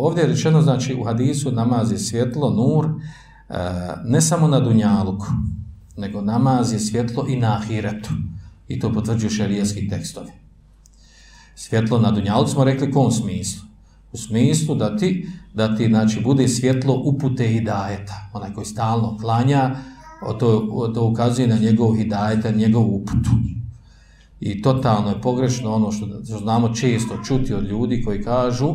Ovdje je rečeno, znači, u hadisu namaz je svjetlo, nur, e, ne samo na dunjaluku, nego namaz je svjetlo i na ahiretu. I to potvrđuju šarijaski tekstovi. Svjetlo na dunjaluku smo rekli kom smislu? U smislu da ti, da ti znači, bude svjetlo upute hidajeta. Onaj koji stalno klanja, to, to ukazuje na njegov hidajeta, njegov uputu. I totalno je pogrešno ono što, što znamo često čuti od ljudi koji kažu,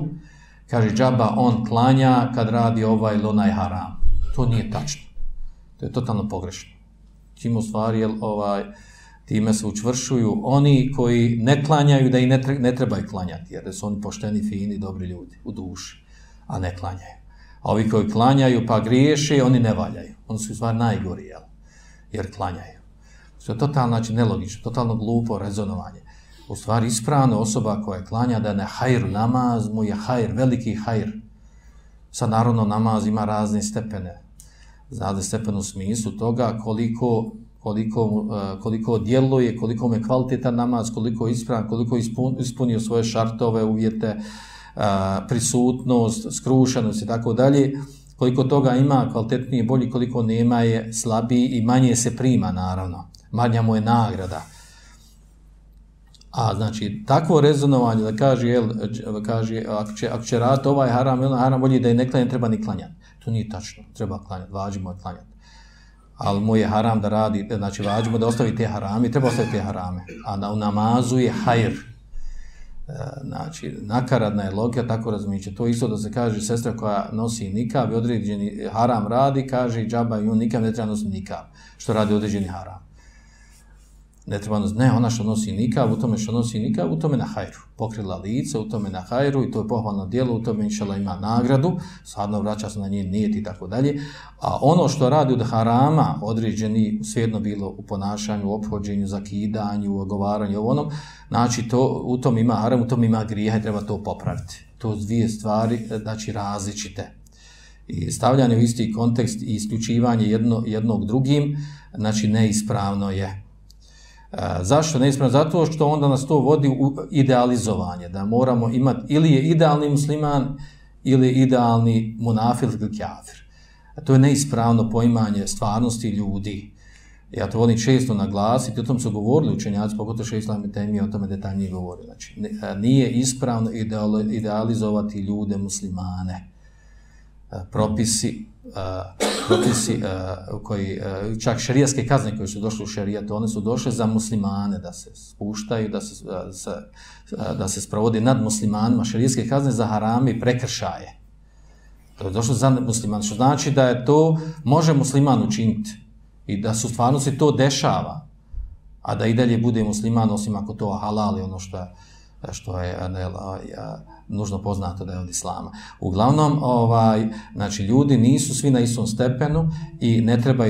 kaže džaba on klanja kad radi ovaj ili onaj haram. To nije tačno. To je totalno pogrešno. Čim u stvari je ovaj, time se učvršuju oni koji ne klanjaju da i ne, ne trebaju klanjati, jer su oni pošteni, fini, dobri ljudi u duši, a ne klanjaju. A ovi koji klanjaju pa griješe, oni ne valjaju. Oni su u stvari najgori, jel? jer klanjaju. To je totalno znači, nelogično, totalno glupo rezonovanje. U stvari ispravna osoba koja je klanja da ne hajr namaz mu je hajr, veliki hajr. Sa naravno namaz ima razne stepene. Znate stepen u smislu toga koliko, koliko, e, koliko djeluje, koliko mu je kvalitetan namaz, koliko je ispravan, koliko je ispunio svoje šartove, uvjete, e, prisutnost, skrušenost i tako dalje koliko toga ima kvalitetnije, bolji, koliko nema je slabiji i manje se prima, naravno. Manja mu je nagrada. A znači, takvo rezonovanje da kaže, jel, kaže ako, će, ako će raditi ovaj haram, jel, haram bolji da je ne klanja, treba ni klanjati. To nije tačno, treba klanjati, vađimo je klanjati. Ali mu je haram da radi, znači vađimo da ostavi te harame, treba ostaviti te harame. A na, u namazu je hajr, E, znači, nakaradna je logika, tako razmišlja. To isto da se kaže sestra koja nosi nikab i određeni haram radi, kaže džaba i on nikab ne treba nositi nikab, što radi određeni haram. Ne treba nos, ne, ona što nosi nikab, u tome što nosi nikab, u tome na hajru. Pokrila lice, u tome na hajru i to je pohvalno dijelo, u tome inšala ima nagradu, sadno vraća se na njen nijet i tako dalje. A ono što radi od harama, određeni, svjedno bilo u ponašanju, u obhođenju, zakidanju, u ogovaranju, u onom, znači to, u tom ima haram, u tom ima grijeha i treba to popraviti. To dvije stvari, e, znači različite. I stavljanje u isti kontekst i isključivanje jedno, jednog drugim, znači neispravno je. Zašto neispravno? Zato što onda nas to vodi u idealizovanje, da moramo imati ili je idealni musliman ili je idealni munafil ili kjafir. To je neispravno poimanje stvarnosti ljudi. Ja to volim često naglasiti, o tom su govorili učenjaci, pogotovo še islami temi, o tome detaljnije govori. Znači, nije ispravno idealizovati ljude muslimane. Propisi propisi uh, koji, uh, čak šerijaske kazne koje su došle u šerijatu one su došle za muslimane da se spuštaju, da se, da se, da se sprovodi nad muslimanima, šerijaske kazne za harame i prekršaje. To je došlo za musliman, što znači da je to može musliman učiniti i da su stvarno se to dešava, a da i dalje bude musliman, osim ako to halali, ono što je, što je ne, ja, nužno poznato da je od islama. Uglavnom, ovaj, znači, ljudi nisu svi na istom stepenu i ne treba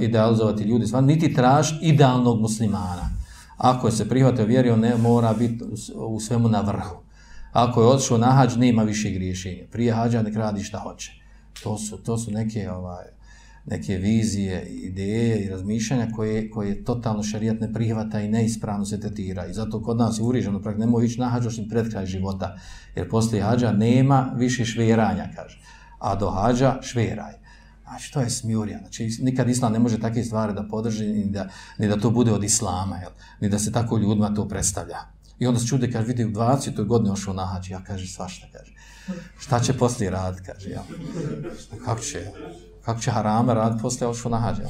idealizovati ljudi, svan, niti traž idealnog muslimana. Ako je se prihvatio vjeri, on ne mora biti u svemu na vrhu. Ako je odšao na hađ, nema više griješenja. Prije hađa nek radi šta hoće. To su, to su neke ovaj, neke vizije, ideje i razmišljanja koje, koje totalno šarijat ne prihvata i neispravno se tetira. I zato kod nas je uriženo, prak nemoj ići na hađošnji pred kraj života, jer poslije hađa nema više šveranja, kaže. A do hađa šveraj. Znači, to je smjurija. Znači, nikad islam ne može takve stvari da podrži, ni da, ni da to bude od islama, jel? ni da se tako ljudima to predstavlja. I onda se čude, kad vidi u 20. godini ošao na hađi, ja kaže svašta, kaže. Šta će poslije raditi, kaže, jel? Kako će, jel? Kako će harama rad posle ošu na hađe.